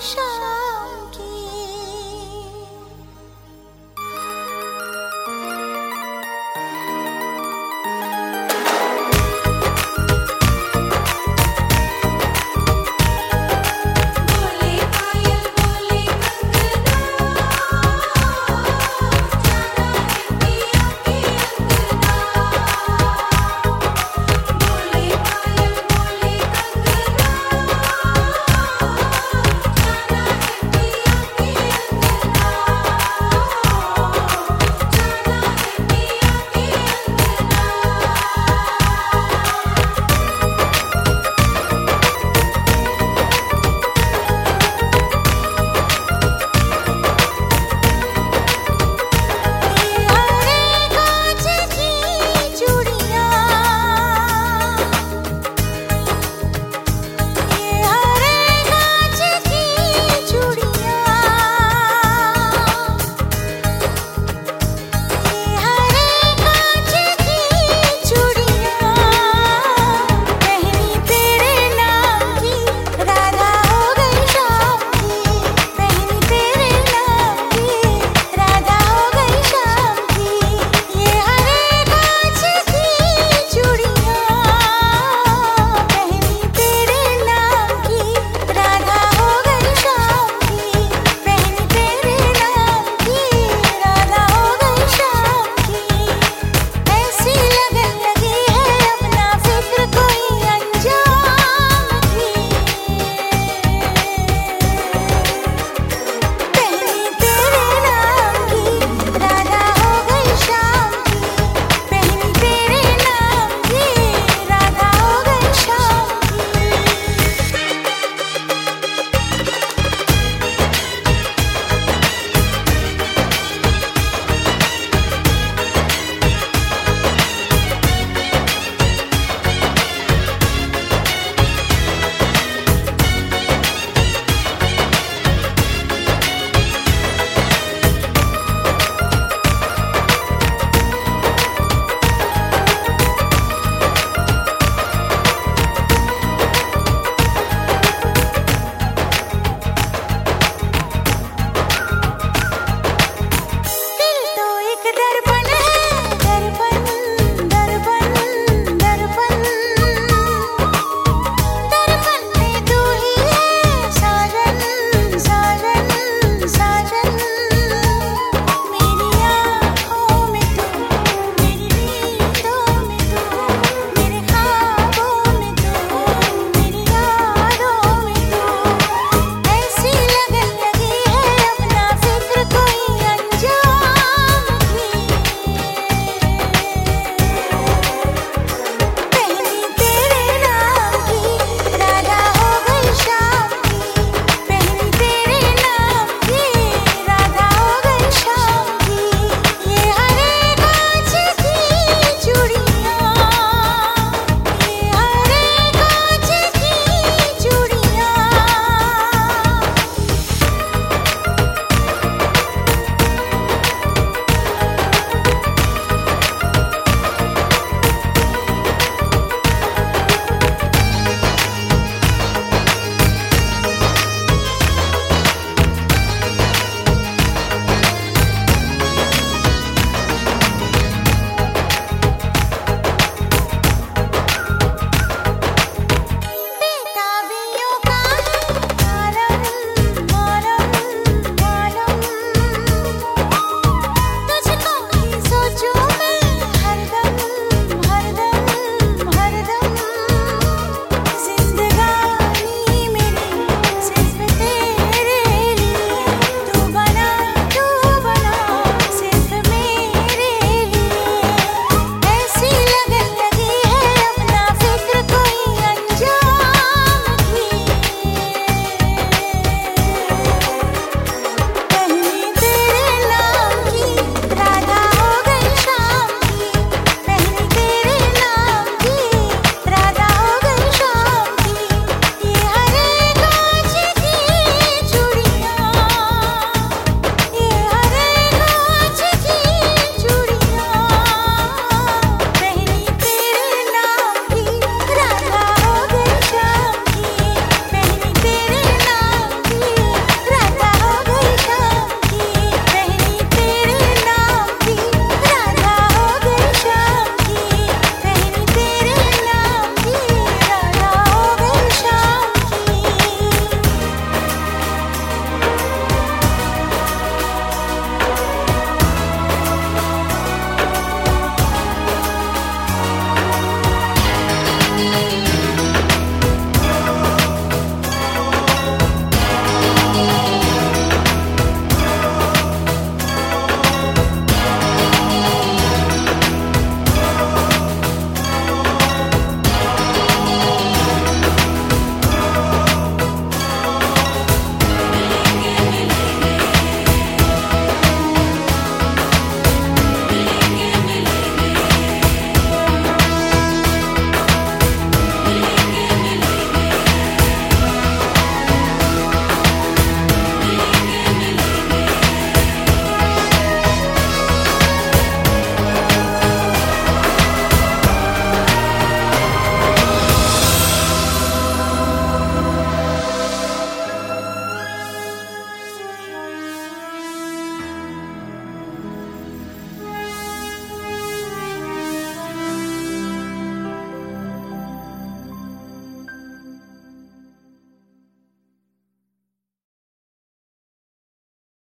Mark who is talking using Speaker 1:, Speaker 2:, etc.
Speaker 1: 上